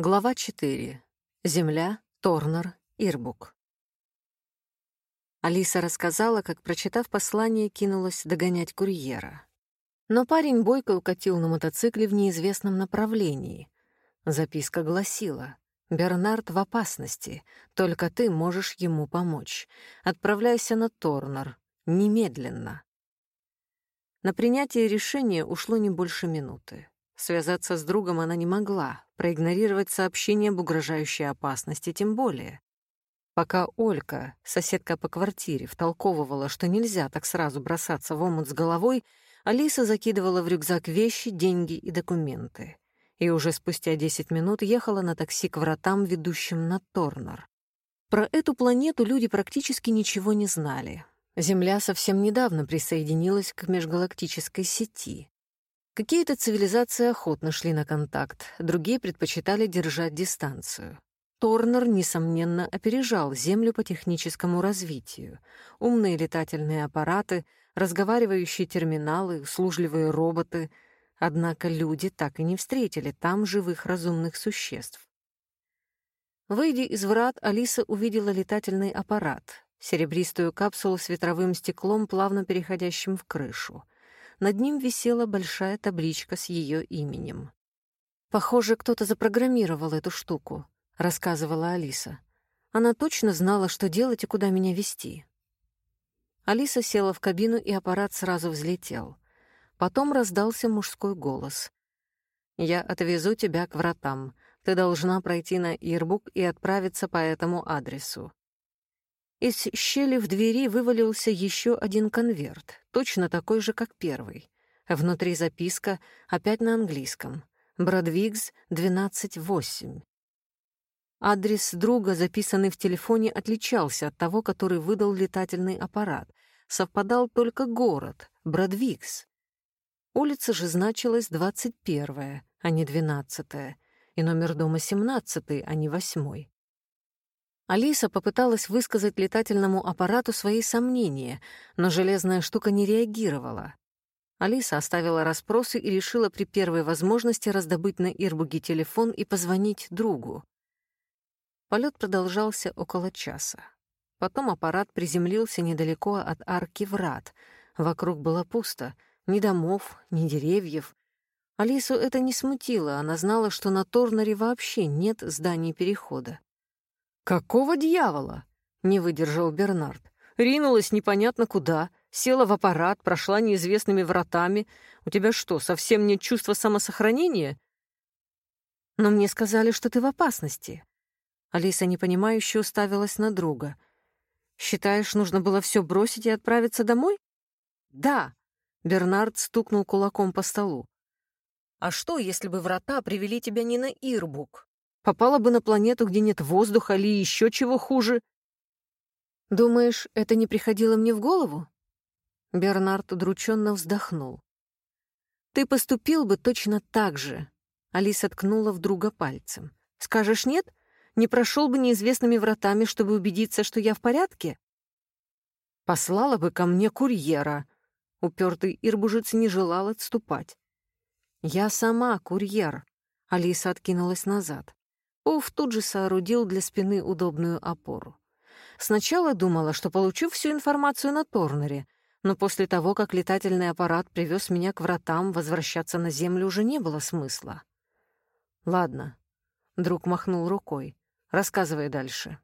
Глава 4. Земля, Торнер, Ирбук. Алиса рассказала, как, прочитав послание, кинулась догонять курьера. Но парень бойко укатил на мотоцикле в неизвестном направлении. Записка гласила «Бернард в опасности, только ты можешь ему помочь. Отправляйся на Торнер. Немедленно». На принятие решения ушло не больше минуты. Связаться с другом она не могла, проигнорировать сообщение об угрожающей опасности тем более. Пока Олька, соседка по квартире, втолковывала, что нельзя так сразу бросаться в омут с головой, Алиса закидывала в рюкзак вещи, деньги и документы. И уже спустя 10 минут ехала на такси к вратам, ведущим на Торнер. Про эту планету люди практически ничего не знали. Земля совсем недавно присоединилась к межгалактической сети. Какие-то цивилизации охотно шли на контакт, другие предпочитали держать дистанцию. Торнер, несомненно, опережал Землю по техническому развитию. Умные летательные аппараты, разговаривающие терминалы, услужливые роботы. Однако люди так и не встретили там живых разумных существ. Выйдя из врат, Алиса увидела летательный аппарат, серебристую капсулу с ветровым стеклом, плавно переходящим в крышу — над ним висела большая табличка с ее именем. «Похоже, кто-то запрограммировал эту штуку», — рассказывала Алиса. Она точно знала, что делать и куда меня вести. Алиса села в кабину, и аппарат сразу взлетел. Потом раздался мужской голос. «Я отвезу тебя к вратам. Ты должна пройти на Ирбук и отправиться по этому адресу. Из щели в двери вывалился еще один конверт, точно такой же, как первый. Внутри записка, опять на английском. Бродвигс, 12-8. Адрес друга, записанный в телефоне, отличался от того, который выдал летательный аппарат. Совпадал только город, Бродвигс. Улица же значилась 21 а не 12 и номер дома 17 а не 8 Алиса попыталась высказать летательному аппарату свои сомнения, но железная штука не реагировала. Алиса оставила расспросы и решила при первой возможности раздобыть на Ирбуге телефон и позвонить другу. Полет продолжался около часа. Потом аппарат приземлился недалеко от арки врат. Вокруг было пусто, ни домов, ни деревьев. Алису это не смутило, она знала, что на Торнере вообще нет зданий перехода. «Какого дьявола?» — не выдержал Бернард. «Ринулась непонятно куда, села в аппарат, прошла неизвестными вратами. У тебя что, совсем нет чувства самосохранения?» «Но мне сказали, что ты в опасности». Алиса непонимающе уставилась на друга. «Считаешь, нужно было все бросить и отправиться домой?» «Да», — Бернард стукнул кулаком по столу. «А что, если бы врата привели тебя не на Ирбук?» Попала бы на планету, где нет воздуха или еще чего хуже. Думаешь, это не приходило мне в голову? Бернард удрученно вздохнул. Ты поступил бы точно так же. Алиса ткнула в друга пальцем. Скажешь нет? Не прошел бы неизвестными вратами, чтобы убедиться, что я в порядке? Послала бы ко мне курьера. Упертый ирбужец не желал отступать. Я сама курьер. Алиса откинулась назад. Пуф тут же соорудил для спины удобную опору. Сначала думала, что получу всю информацию на Торнере, но после того, как летательный аппарат привез меня к вратам, возвращаться на Землю уже не было смысла. «Ладно», — друг махнул рукой, — «рассказывай дальше».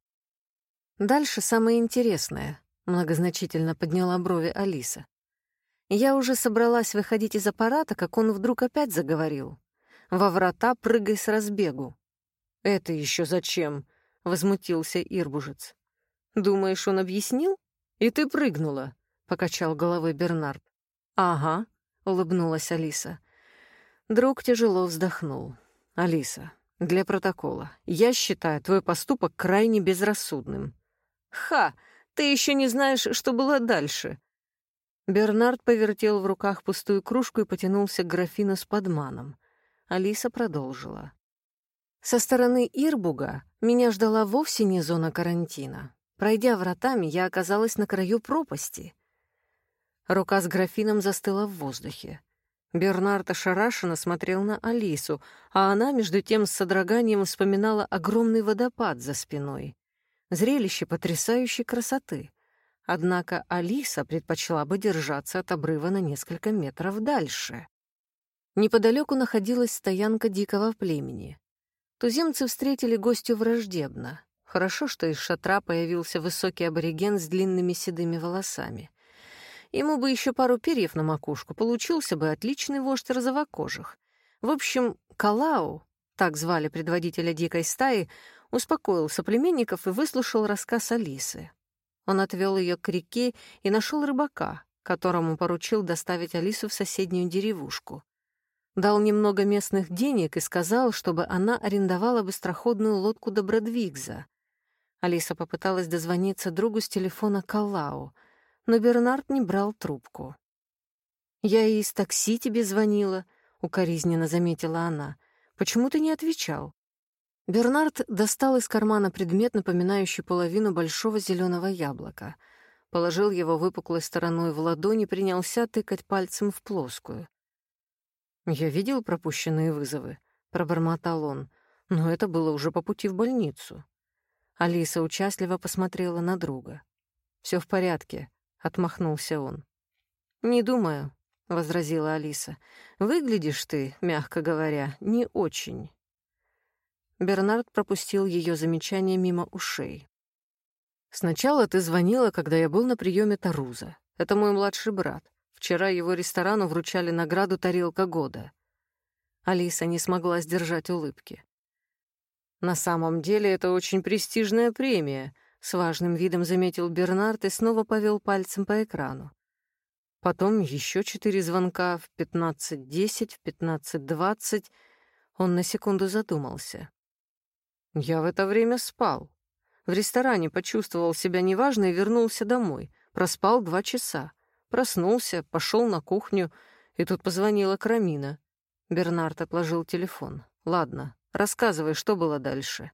«Дальше самое интересное», — многозначительно подняла брови Алиса. Я уже собралась выходить из аппарата, как он вдруг опять заговорил. «Во врата прыгай с разбегу». «Это еще зачем?» — возмутился Ирбужец. «Думаешь, он объяснил? И ты прыгнула», — покачал головой Бернард. «Ага», — улыбнулась Алиса. Друг тяжело вздохнул. «Алиса, для протокола, я считаю твой поступок крайне безрассудным». «Ха! Ты еще не знаешь, что было дальше!» Бернард повертел в руках пустую кружку и потянулся к графину с подманом. Алиса продолжила. Со стороны Ирбуга меня ждала вовсе не зона карантина. Пройдя вратами, я оказалась на краю пропасти. Рука с графином застыла в воздухе. Бернард ошарашенно смотрел на Алису, а она, между тем, с содроганием вспоминала огромный водопад за спиной. Зрелище потрясающей красоты. Однако Алиса предпочла бы держаться от обрыва на несколько метров дальше. Неподалеку находилась стоянка дикого племени. Туземцы встретили гостю враждебно. Хорошо, что из шатра появился высокий абориген с длинными седыми волосами. Ему бы еще пару перьев на макушку, получился бы отличный вождь розовокожих. В общем, Калау, так звали предводителя дикой стаи, успокоил соплеменников и выслушал рассказ Алисы. Он отвел ее к реке и нашел рыбака, которому поручил доставить Алису в соседнюю деревушку. Дал немного местных денег и сказал, чтобы она арендовала быстроходную лодку до Бродвигза. Алиса попыталась дозвониться другу с телефона Калау, но Бернард не брал трубку. «Я и из такси тебе звонила», — укоризненно заметила она. «Почему ты не отвечал?» Бернард достал из кармана предмет, напоминающий половину большого зеленого яблока. Положил его выпуклой стороной в ладони и принялся тыкать пальцем в плоскую. «Я видел пропущенные вызовы», — пробормотал он, «но это было уже по пути в больницу». Алиса участливо посмотрела на друга. Все в порядке», — отмахнулся он. «Не думаю», — возразила Алиса. «Выглядишь ты, мягко говоря, не очень». Бернард пропустил ее замечание мимо ушей. «Сначала ты звонила, когда я был на приеме Таруза. Это мой младший брат. Вчера его ресторану вручали награду «Тарелка года». Алиса не смогла сдержать улыбки. «На самом деле это очень престижная премия», — с важным видом заметил Бернард и снова повел пальцем по экрану. Потом еще четыре звонка в 15.10, в 15.20. Он на секунду задумался. Я в это время спал. В ресторане почувствовал себя неважно и вернулся домой. Проспал два часа. Проснулся, пошел на кухню, и тут позвонила Крамина. Бернард отложил телефон. «Ладно, рассказывай, что было дальше».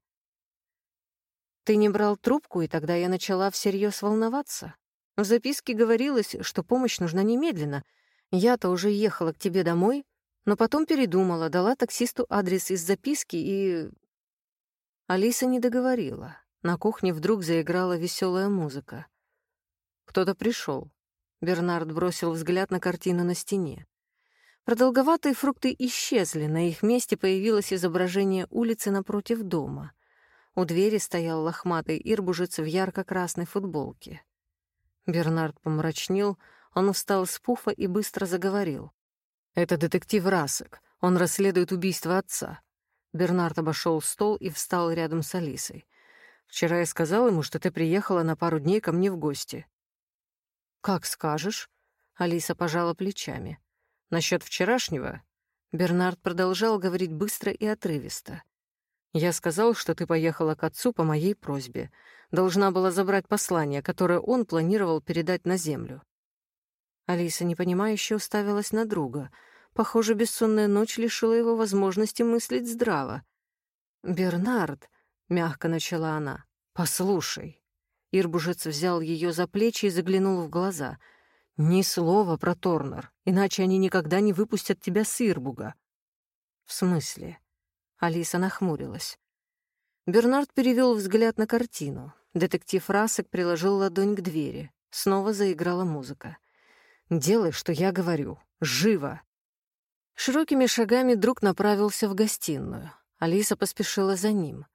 «Ты не брал трубку, и тогда я начала всерьез волноваться. В записке говорилось, что помощь нужна немедленно. Я-то уже ехала к тебе домой, но потом передумала, дала таксисту адрес из записки и Алиса не договорила. На кухне вдруг заиграла веселая музыка. Кто-то пришел. Бернард бросил взгляд на картину на стене. Продолговатые фрукты исчезли, на их месте появилось изображение улицы напротив дома. У двери стоял лохматый ирбужец в ярко-красной футболке. Бернард помрачнел, он встал с пуфа и быстро заговорил. «Это детектив Расек. Он расследует убийство отца. Бернард обошел стол и встал рядом с Алисой. «Вчера я сказал ему, что ты приехала на пару дней ко мне в гости». «Как скажешь», — Алиса пожала плечами. «Насчет вчерашнего?» Бернард продолжал говорить быстро и отрывисто. «Я сказал, что ты поехала к отцу по моей просьбе. Должна была забрать послание, которое он планировал передать на землю». Алиса непонимающе уставилась на друга — Похоже, бессонная ночь лишила его возможности мыслить здраво. «Бернард», — мягко начала она, — «послушай». Ирбужец взял ее за плечи и заглянул в глаза. «Ни слова про Торнер, иначе они никогда не выпустят тебя с Ирбуга». «В смысле?» Алиса нахмурилась. Бернард перевел взгляд на картину. Детектив Расек приложил ладонь к двери. Снова заиграла музыка. «Делай, что я говорю. Живо!» Широкими шагами друг направился в гостиную. Алиса поспешила за ним.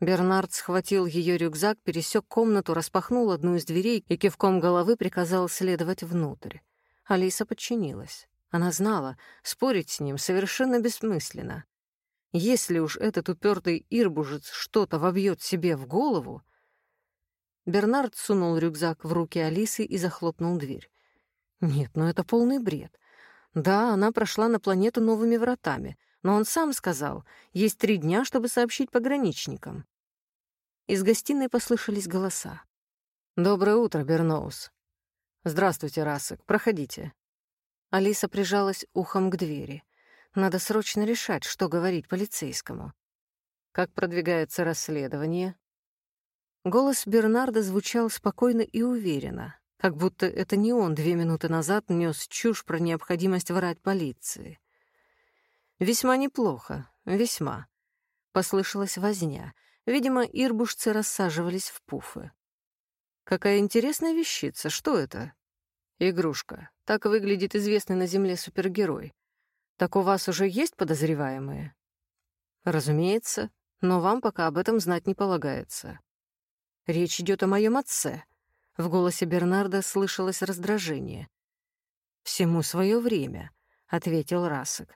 Бернард схватил ее рюкзак, пересек комнату, распахнул одну из дверей и кивком головы приказал следовать внутрь. Алиса подчинилась. Она знала, спорить с ним совершенно бессмысленно. Если уж этот упертый ирбужец что-то вобьет себе в голову... Бернард сунул рюкзак в руки Алисы и захлопнул дверь. Нет, ну это полный бред. Да, она прошла на планету новыми вратами, но он сам сказал, есть три дня, чтобы сообщить пограничникам. Из гостиной послышались голоса. «Доброе утро, Берноус». «Здравствуйте, Расек, проходите». Алиса прижалась ухом к двери. Надо срочно решать, что говорить полицейскому. Как продвигается расследование? Голос Бернарда звучал спокойно и уверенно. как будто это не он две минуты назад нес чушь про необходимость врать полиции. «Весьма неплохо, весьма», — послышалась возня. Видимо, ирбушцы рассаживались в пуфы. «Какая интересная вещица, что это?» «Игрушка. Так выглядит известный на Земле супергерой. Так у вас уже есть подозреваемые?» «Разумеется, но вам пока об этом знать не полагается. Речь идет о моем отце». В голосе Бернарда слышалось раздражение. «Всему свое время», — ответил Расок.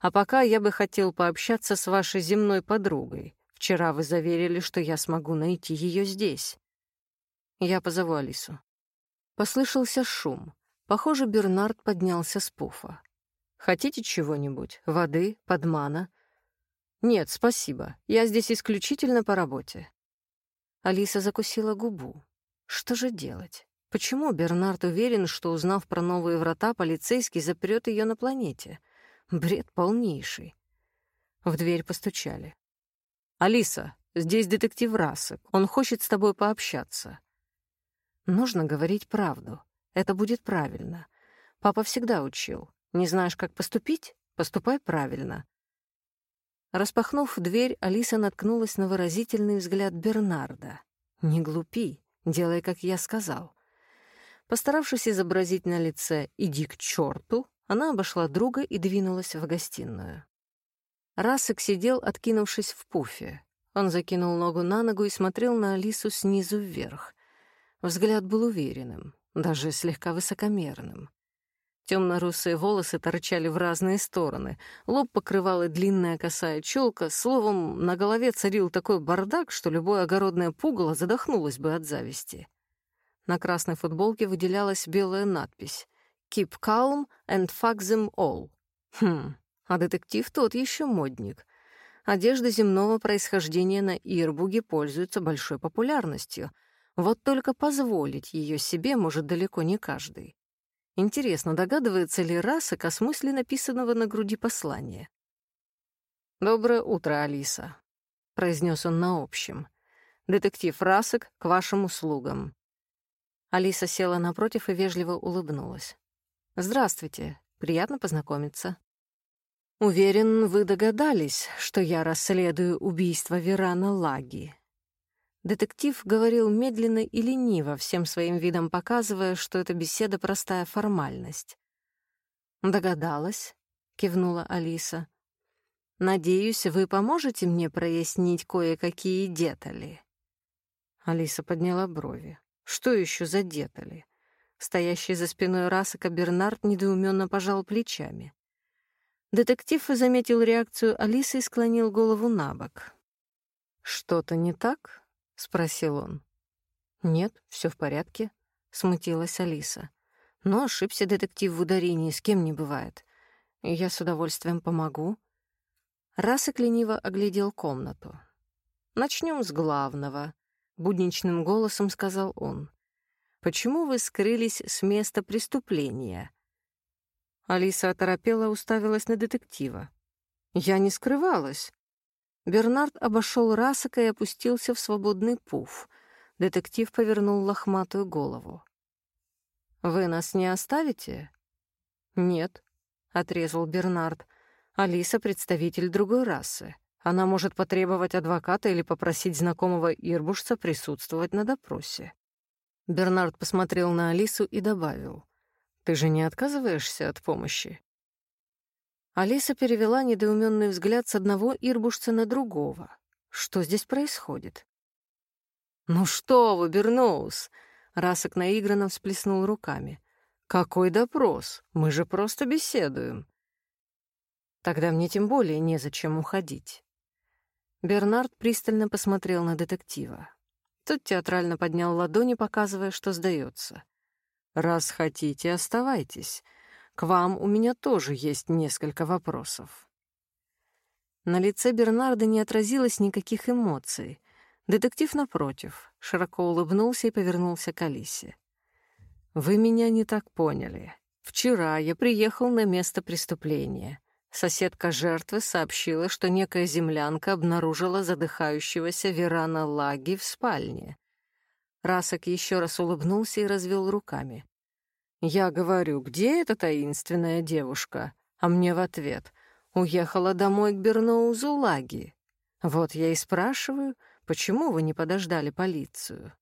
«А пока я бы хотел пообщаться с вашей земной подругой. Вчера вы заверили, что я смогу найти ее здесь. Я позову Алису». Послышался шум. Похоже, Бернард поднялся с пуфа. «Хотите чего-нибудь? Воды? Подмана?» «Нет, спасибо. Я здесь исключительно по работе». Алиса закусила губу. Что же делать? Почему Бернард уверен, что, узнав про новые врата, полицейский запрет ее на планете? Бред полнейший. В дверь постучали. «Алиса, здесь детектив Расок. Он хочет с тобой пообщаться». Нужно говорить правду. Это будет правильно. Папа всегда учил. Не знаешь, как поступить? Поступай правильно. Распахнув дверь, Алиса наткнулась на выразительный взгляд Бернарда. «Не глупи, делай, как я сказал». Постаравшись изобразить на лице «иди к черту», она обошла друга и двинулась в гостиную. Расик сидел, откинувшись в пуфе. Он закинул ногу на ногу и смотрел на Алису снизу вверх. Взгляд был уверенным, даже слегка высокомерным. Темно-русые волосы торчали в разные стороны, лоб покрывала длинная косая челка, словом, на голове царил такой бардак, что любое огородное пугало задохнулось бы от зависти. На красной футболке выделялась белая надпись «Keep calm and fuck them all». Хм, а детектив тот еще модник. Одежда земного происхождения на Ирбуге пользуется большой популярностью — вот только позволить ее себе может далеко не каждый. Интересно, догадывается ли Расок о смысле написанного на груди послания? «Доброе утро, Алиса», — произнес он на общем. «Детектив Расок к вашим услугам». Алиса села напротив и вежливо улыбнулась. «Здравствуйте, приятно познакомиться». «Уверен, вы догадались, что я расследую убийство Верана Лаги», Детектив говорил медленно и лениво, всем своим видом показывая, что эта беседа — простая формальность. «Догадалась», — кивнула Алиса. «Надеюсь, вы поможете мне прояснить кое-какие детали». Алиса подняла брови. «Что еще за детали?» Стоящий за спиной Расака Бернард недоуменно пожал плечами. Детектив заметил реакцию Алисы и склонил голову на бок. «Что-то не так?» — спросил он. «Нет, все в порядке», — смутилась Алиса. «Но ошибся детектив в ударении, с кем не бывает. Я с удовольствием помогу». Расик лениво оглядел комнату. Начнем с главного», — будничным голосом сказал он. «Почему вы скрылись с места преступления?» Алиса оторопела уставилась на детектива. «Я не скрывалась. Бернард обошел Расака и опустился в свободный пуф. Детектив повернул лохматую голову. «Вы нас не оставите?» «Нет», — отрезал Бернард. «Алиса — представитель другой расы. Она может потребовать адвоката или попросить знакомого ирбушца присутствовать на допросе». Бернард посмотрел на Алису и добавил. «Ты же не отказываешься от помощи?» Алиса перевела недоуменный взгляд с одного ирбушца на другого. Что здесь происходит? «Ну что вы, Берноус!» Расок наигранно всплеснул руками. «Какой допрос? Мы же просто беседуем». «Тогда мне тем более незачем уходить». Бернард пристально посмотрел на детектива. Тот театрально поднял ладони, показывая, что сдается. «Раз хотите, оставайтесь. К вам у меня тоже есть несколько вопросов». На лице Бернарда не отразилось никаких эмоций. Детектив, напротив, широко улыбнулся и повернулся к Алисе. «Вы меня не так поняли. Вчера я приехал на место преступления. Соседка жертвы сообщила, что некая землянка обнаружила задыхающегося Верана Лаги в спальне. Расок еще раз улыбнулся и развел руками. «Я говорю, где эта таинственная девушка?» А мне в ответ «Уехала домой к Берноузу Лаги». Вот я и спрашиваю, почему вы не подождали полицию?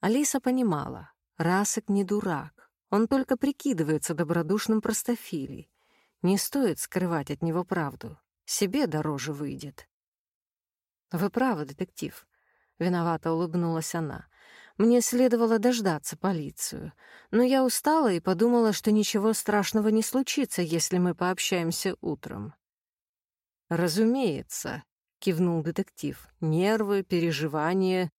Алиса понимала, Расок не дурак, он только прикидывается добродушным простофилей. Не стоит скрывать от него правду, себе дороже выйдет. «Вы правы, детектив», — виновато улыбнулась она. «Мне следовало дождаться полицию, но я устала и подумала, что ничего страшного не случится, если мы пообщаемся утром». «Разумеется», — кивнул детектив. «Нервы, переживания.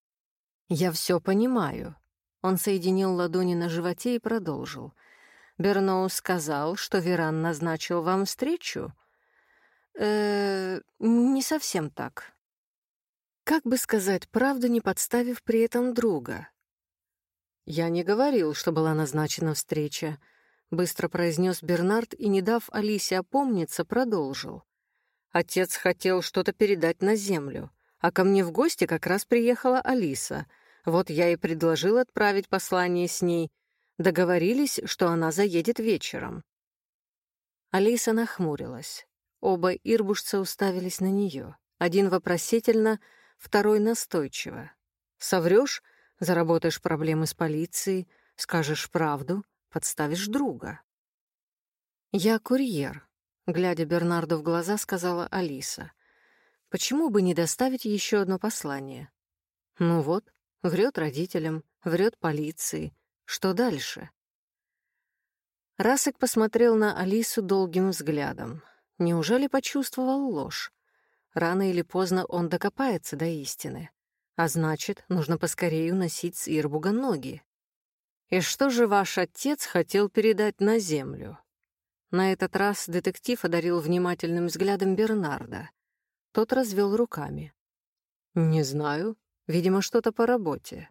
Я все понимаю». Он соединил ладони на животе и продолжил. «Берноу сказал, что Веран назначил вам встречу?» «Э, не совсем так», как бы сказать правду, не подставив при этом друга? «Я не говорил, что была назначена встреча», — быстро произнес Бернард и, не дав Алисе опомниться, продолжил. «Отец хотел что-то передать на землю, а ко мне в гости как раз приехала Алиса. Вот я и предложил отправить послание с ней. Договорились, что она заедет вечером». Алиса нахмурилась. Оба ирбушца уставились на нее. Один вопросительно — второй настойчиво. Соврёшь — заработаешь проблемы с полицией, скажешь правду — подставишь друга. «Я курьер», — глядя Бернарду в глаза, сказала Алиса. «Почему бы не доставить еще одно послание?» «Ну вот, врет родителям, врет полиции. Что дальше?» Расик посмотрел на Алису долгим взглядом. Неужели почувствовал ложь? Рано или поздно он докопается до истины. А значит, нужно поскорее уносить с Ирбуга ноги. И что же ваш отец хотел передать на землю? На этот раз детектив одарил внимательным взглядом Бернарда. Тот развел руками. «Не знаю. Видимо, что-то по работе».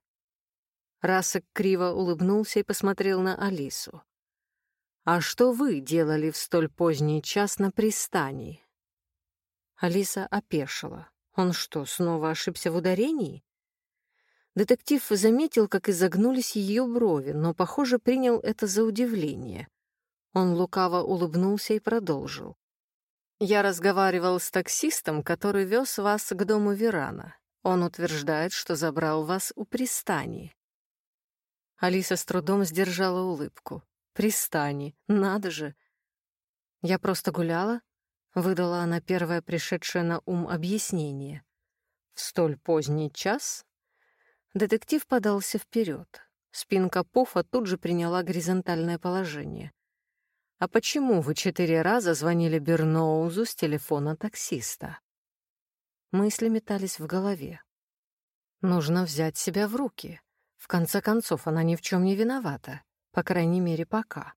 Расок криво улыбнулся и посмотрел на Алису. «А что вы делали в столь поздний час на пристани?» Алиса опешила. Он что, снова ошибся в ударении? Детектив заметил, как изогнулись ее брови, но, похоже, принял это за удивление. Он лукаво улыбнулся и продолжил. «Я разговаривал с таксистом, который вез вас к дому Верана. Он утверждает, что забрал вас у пристани». Алиса с трудом сдержала улыбку. «Пристани, надо же!» «Я просто гуляла, Выдала она первое пришедшее на ум объяснение. В столь поздний час детектив подался вперед. Спинка пуфа тут же приняла горизонтальное положение. «А почему вы четыре раза звонили Берноузу с телефона таксиста?» Мысли метались в голове. Нужно взять себя в руки. В конце концов, она ни в чем не виновата. По крайней мере, пока.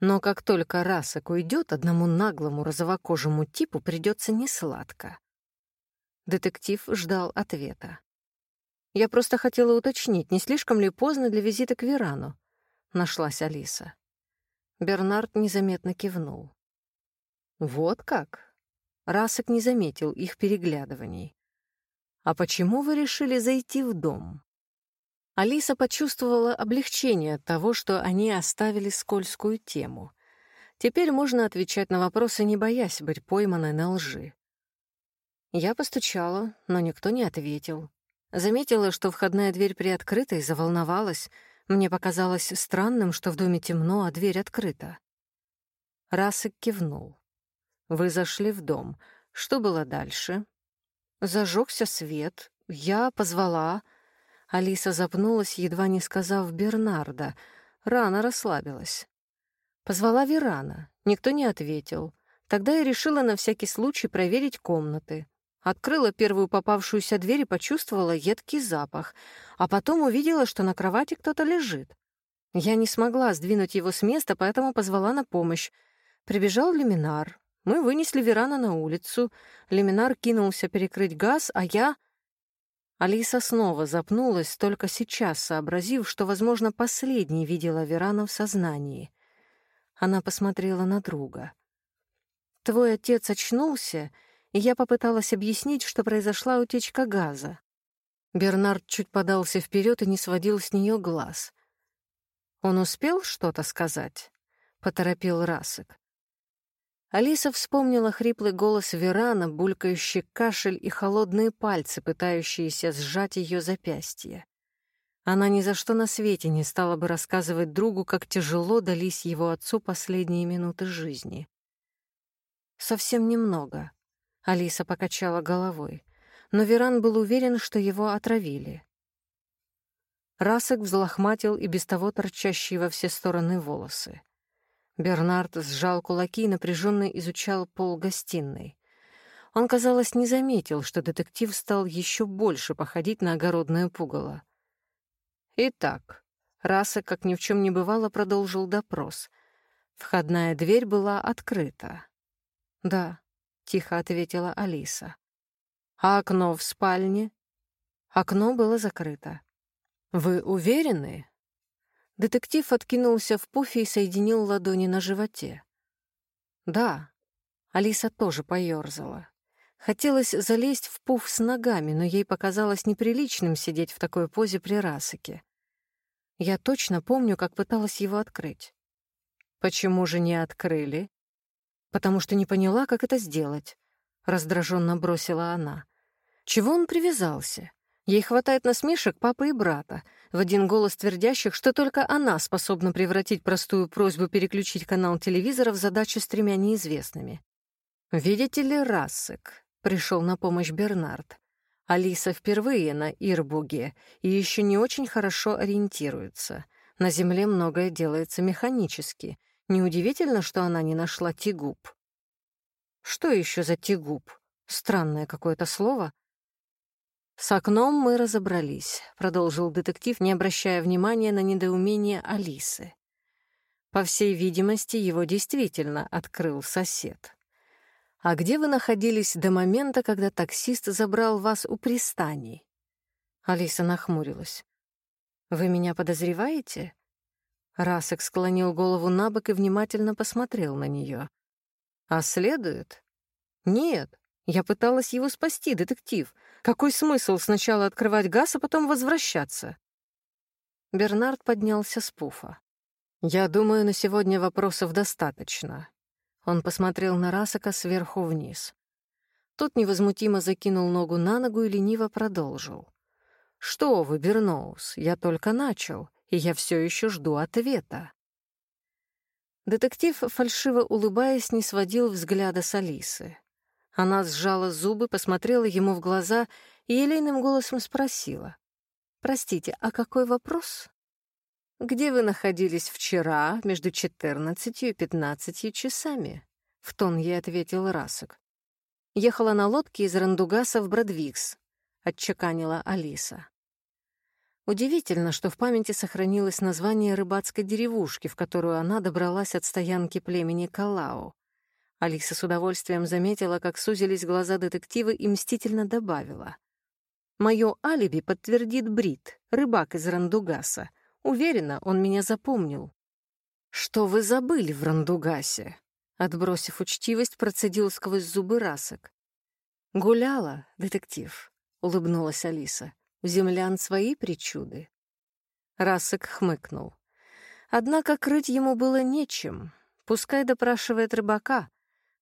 Но как только Расок уйдет, одному наглому розовокожему типу придется несладко. Детектив ждал ответа. «Я просто хотела уточнить, не слишком ли поздно для визита к Верану?» — нашлась Алиса. Бернард незаметно кивнул. «Вот как?» Расок не заметил их переглядываний. «А почему вы решили зайти в дом?» Алиса почувствовала облегчение от того, что они оставили скользкую тему. Теперь можно отвечать на вопросы, не боясь быть пойманной на лжи. Я постучала, но никто не ответил. Заметила, что входная дверь приоткрыта и заволновалась. Мне показалось странным, что в доме темно, а дверь открыта. Расик кивнул. «Вы зашли в дом. Что было дальше?» Зажегся свет. Я позвала. Алиса запнулась, едва не сказав Бернарда. Рано расслабилась. Позвала Верана. Никто не ответил. Тогда я решила на всякий случай проверить комнаты. Открыла первую попавшуюся дверь и почувствовала едкий запах, а потом увидела, что на кровати кто-то лежит. Я не смогла сдвинуть его с места, поэтому позвала на помощь. Прибежал Леминар. Мы вынесли Верана на улицу. Леминар кинулся перекрыть газ, а я... Алиса снова запнулась, только сейчас сообразив, что, возможно, последней видела Верана в сознании. Она посмотрела на друга. «Твой отец очнулся, и я попыталась объяснить, что произошла утечка газа. Бернард чуть подался вперед и не сводил с нее глаз. «Он успел что-то сказать?» — поторопил Расок. Алиса вспомнила хриплый голос Верана, булькающий кашель и холодные пальцы, пытающиеся сжать ее запястье. Она ни за что на свете не стала бы рассказывать другу, как тяжело дались его отцу последние минуты жизни. «Совсем немного», — Алиса покачала головой, но Веран был уверен, что его отравили. Расок взлохматил и без того торчащие во все стороны волосы. Бернард сжал кулаки и напряженно изучал пол гостиной. Он, казалось, не заметил, что детектив стал еще больше походить на огородное пугало. Итак, Раса, как ни в чем не бывало, продолжил допрос. Входная дверь была открыта. «Да», — тихо ответила Алиса. «А окно в спальне?» Окно было закрыто. «Вы уверены?» Детектив откинулся в пуфе и соединил ладони на животе. «Да». Алиса тоже поёрзала. Хотелось залезть в пуф с ногами, но ей показалось неприличным сидеть в такой позе при Расаке. Я точно помню, как пыталась его открыть. «Почему же не открыли?» «Потому что не поняла, как это сделать», — раздраженно бросила она. «Чего он привязался? Ей хватает насмешек папы и брата, в один голос твердящих, что только она способна превратить простую просьбу переключить канал телевизора в задачу с тремя неизвестными. «Видите ли, Рассек?» — пришел на помощь Бернард. Алиса впервые на Ирбуге и еще не очень хорошо ориентируется. На Земле многое делается механически. Неудивительно, что она не нашла тигуб. Что еще за тигуб? Странное какое-то слово — «С окном мы разобрались», — продолжил детектив, не обращая внимания на недоумение Алисы. «По всей видимости, его действительно открыл сосед. А где вы находились до момента, когда таксист забрал вас у пристани?» Алиса нахмурилась. «Вы меня подозреваете?» Расек склонил голову на бок и внимательно посмотрел на нее. «А следует?» «Нет, я пыталась его спасти, детектив. Какой смысл сначала открывать газ, а потом возвращаться? Бернард поднялся с пуфа. «Я думаю, на сегодня вопросов достаточно». Он посмотрел на Расака сверху вниз. Тот невозмутимо закинул ногу на ногу и лениво продолжил. «Что вы, Берноус, я только начал, и я все еще жду ответа». Детектив, фальшиво улыбаясь, не сводил взгляда с Алисы. Она сжала зубы, посмотрела ему в глаза и елейным голосом спросила. «Простите, а какой вопрос?» «Где вы находились вчера между четырнадцатью и пятнадцатью часами?» — в тон ей ответил Расок. «Ехала на лодке из Рандугаса в Бродвикс», — отчеканила Алиса. Удивительно, что в памяти сохранилось название рыбацкой деревушки, в которую она добралась от стоянки племени Калау. Алиса с удовольствием заметила, как сузились глаза детектива и мстительно добавила. «Моё алиби подтвердит Брит, рыбак из Рандугаса. Уверена, он меня запомнил». «Что вы забыли в Рандугасе?» Отбросив учтивость, процедил сквозь зубы расок. «Гуляла, детектив», — улыбнулась Алиса. «У землян свои причуды». Расок хмыкнул. Однако крыть ему было нечем. Пускай допрашивает рыбака,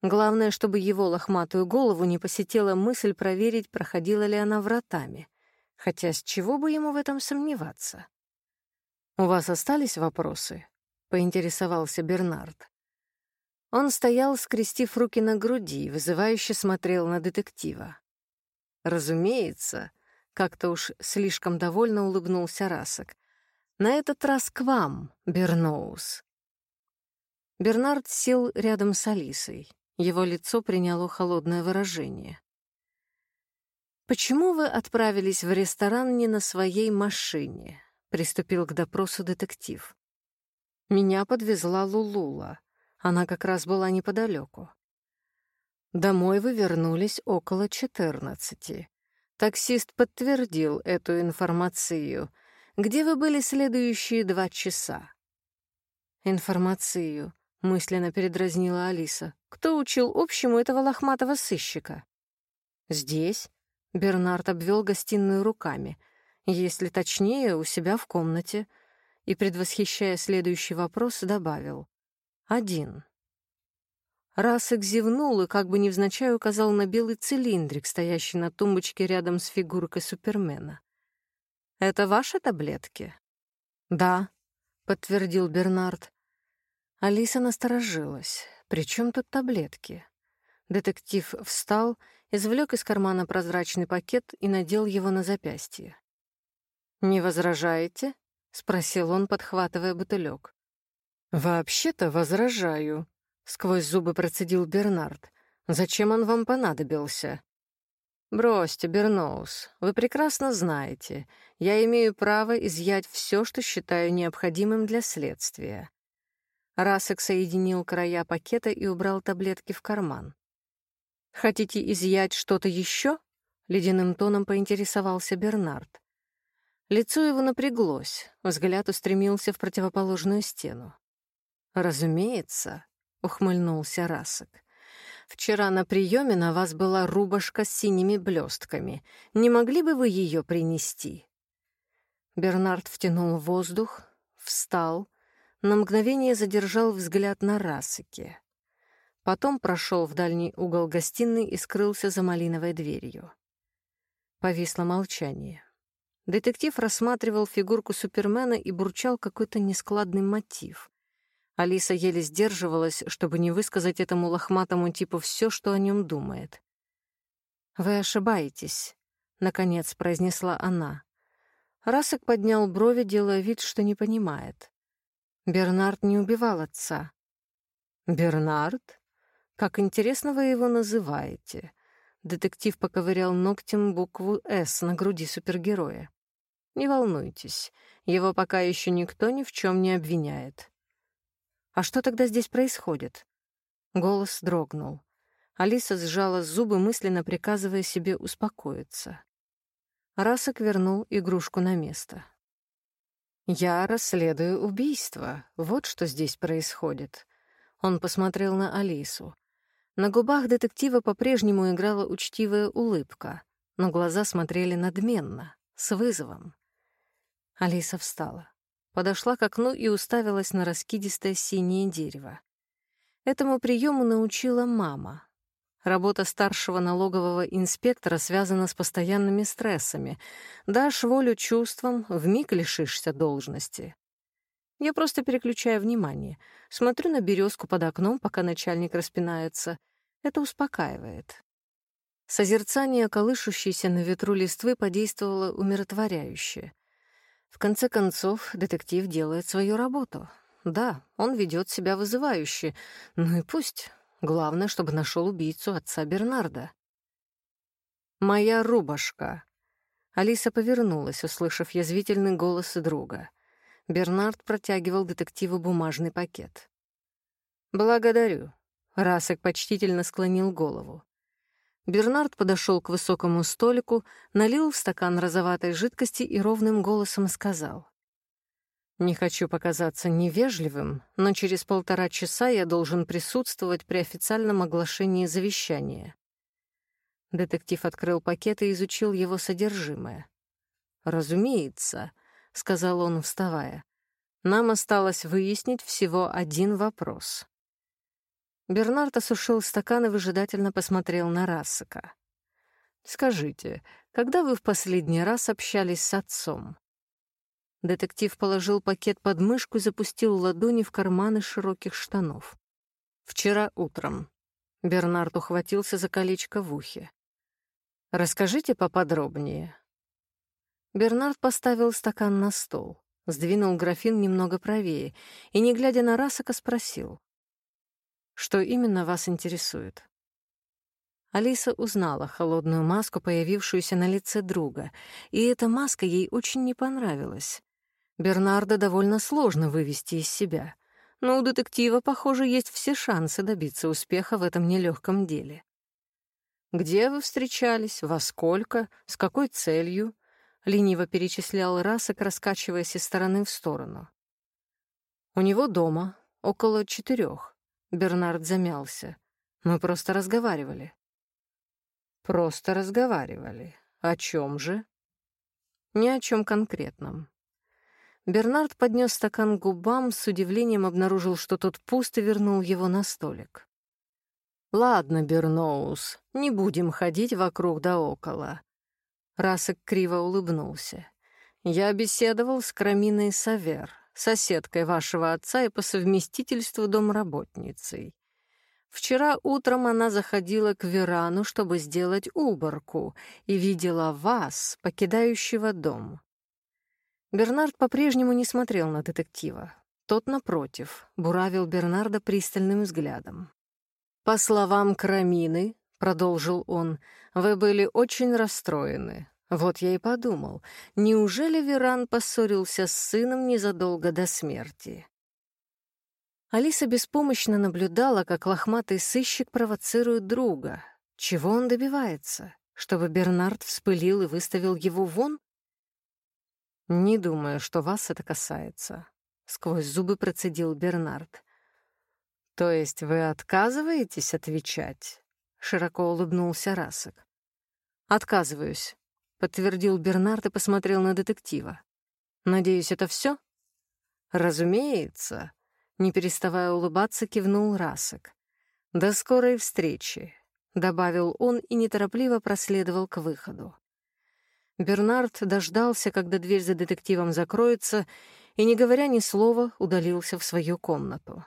Главное, чтобы его лохматую голову не посетила мысль проверить, проходила ли она вратами. Хотя с чего бы ему в этом сомневаться? «У вас остались вопросы?» — поинтересовался Бернард. Он стоял, скрестив руки на груди, вызывающе смотрел на детектива. «Разумеется», — как-то уж слишком довольно улыбнулся Расок. «На этот раз к вам, Берноус». Бернард сел рядом с Алисой. Его лицо приняло холодное выражение. «Почему вы отправились в ресторан не на своей машине?» — приступил к допросу детектив. «Меня подвезла Лулула. Она как раз была неподалеку. Домой вы вернулись около четырнадцати. Таксист подтвердил эту информацию. Где вы были следующие два часа?» «Информацию», — мысленно передразнила Алиса. «Кто учил общему этого лохматого сыщика?» «Здесь», — Бернард обвел гостиную руками, если точнее, у себя в комнате, и, предвосхищая следующий вопрос, добавил «Один». Расек зевнул и как бы невзначай указал на белый цилиндрик, стоящий на тумбочке рядом с фигуркой Супермена. «Это ваши таблетки?» «Да», — подтвердил Бернард. Алиса насторожилась. «При чем тут таблетки?» Детектив встал, извлек из кармана прозрачный пакет и надел его на запястье. «Не возражаете?» — спросил он, подхватывая бутылек. «Вообще-то возражаю», — сквозь зубы процедил Бернард. «Зачем он вам понадобился?» «Бросьте, Берноус, вы прекрасно знаете, я имею право изъять все, что считаю необходимым для следствия». Расек соединил края пакета и убрал таблетки в карман. «Хотите изъять что-то еще?» — ледяным тоном поинтересовался Бернард. Лицо его напряглось, взгляд устремился в противоположную стену. «Разумеется», — ухмыльнулся Расок. «Вчера на приеме на вас была рубашка с синими блестками. Не могли бы вы ее принести?» Бернард втянул воздух, встал, на мгновение задержал взгляд на Расыке. Потом прошел в дальний угол гостиной и скрылся за малиновой дверью. Повисло молчание. Детектив рассматривал фигурку Супермена и бурчал какой-то нескладный мотив. Алиса еле сдерживалась, чтобы не высказать этому лохматому типу все, что о нем думает. «Вы ошибаетесь», — наконец произнесла она. Расок поднял брови, делая вид, что не понимает. Бернард не убивал отца. «Бернард?» Как интересно вы его называете. Детектив поковырял ногтем букву «С» на груди супергероя. Не волнуйтесь, его пока еще никто ни в чем не обвиняет. А что тогда здесь происходит? Голос дрогнул. Алиса сжала зубы, мысленно приказывая себе успокоиться. Расок вернул игрушку на место. «Я расследую убийство. Вот что здесь происходит». Он посмотрел на Алису. На губах детектива по-прежнему играла учтивая улыбка, но глаза смотрели надменно, с вызовом. Алиса встала, подошла к окну и уставилась на раскидистое синее дерево. Этому приему научила мама. Работа старшего налогового инспектора связана с постоянными стрессами. Дашь волю чувствам, вмиг лишишься должности. Я просто переключаю внимание. Смотрю на березку под окном, пока начальник распинается. Это успокаивает. Созерцание колышущейся на ветру листвы подействовало умиротворяюще. В конце концов, детектив делает свою работу. Да, он ведет себя вызывающе. Ну и пусть. Главное, чтобы нашел убийцу отца Бернарда. «Моя рубашка». Алиса повернулась, услышав язвительный голос друга — Бернард протягивал детективу бумажный пакет. «Благодарю». Расек почтительно склонил голову. Бернард подошел к высокому столику, налил в стакан розоватой жидкости и ровным голосом сказал. «Не хочу показаться невежливым, но через полтора часа я должен присутствовать при официальном оглашении завещания». Детектив открыл пакет и изучил его содержимое. «Разумеется», — сказал он, вставая. «Нам осталось выяснить всего один вопрос». Бернард осушил стакан и выжидательно посмотрел на Рассека. «Скажите, когда вы в последний раз общались с отцом?» Детектив положил пакет под мышку и запустил ладони в карманы широких штанов. «Вчера утром». Бернард ухватился за колечко в ухе. «Расскажите поподробнее». Бернард поставил стакан на стол, сдвинул графин немного правее и, не глядя на Расака, спросил. «Что именно вас интересует?» Алиса узнала холодную маску, появившуюся на лице друга, и эта маска ей очень не понравилась. Бернарда довольно сложно вывести из себя, но у детектива, похоже, есть все шансы добиться успеха в этом нелегком деле. «Где вы встречались? Во сколько? С какой целью?» — лениво перечислял Расок, раскачиваясь из стороны в сторону. «У него дома, около четырех. Бернард замялся. «Мы просто разговаривали». «Просто разговаривали. О чем же? Ни о чем конкретном. Бернард поднес стакан к губам, с удивлением обнаружил, что тот пуст, и вернул его на столик. «Ладно, Берноус, не будем ходить вокруг да около». Расок криво улыбнулся. «Я беседовал с Краминой Савер, соседкой вашего отца и по совместительству домработницей. Вчера утром она заходила к Верану, чтобы сделать уборку, и видела вас, покидающего дом. Бернард по-прежнему не смотрел на детектива. Тот, напротив, буравил Бернарда пристальным взглядом. «По словам Крамины», — продолжил он, — «вы были очень расстроены. Вот я и подумал, неужели Веран поссорился с сыном незадолго до смерти?» Алиса беспомощно наблюдала, как лохматый сыщик провоцирует друга. Чего он добивается? Чтобы Бернард вспылил и выставил его вон? «Не думаю, что вас это касается», — сквозь зубы процедил Бернард. «То есть вы отказываетесь отвечать?» — широко улыбнулся Расок. «Отказываюсь», — подтвердил Бернард и посмотрел на детектива. «Надеюсь, это все? «Разумеется», — не переставая улыбаться, кивнул Расок. «До скорой встречи», — добавил он и неторопливо проследовал к выходу. Бернард дождался, когда дверь за детективом закроется, и, не говоря ни слова, удалился в свою комнату.